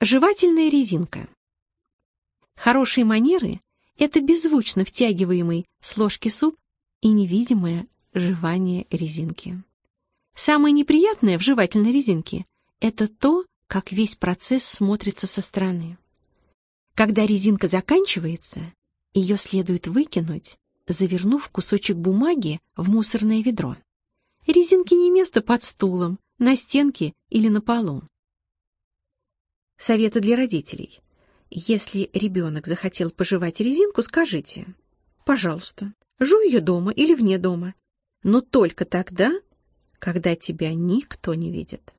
Жевательная резинка. Хорошие манеры — это беззвучно втягиваемый с ложки суп и невидимое жевание резинки. Самое неприятное в жевательной резинке — это то, как весь процесс смотрится со стороны. Когда резинка заканчивается, ее следует выкинуть, завернув кусочек бумаги в мусорное ведро. Резинке не место под стулом, на стенке или на полу. Советы для родителей. Если ребенок захотел пожевать резинку, скажите «Пожалуйста, жуй ее дома или вне дома, но только тогда, когда тебя никто не видит».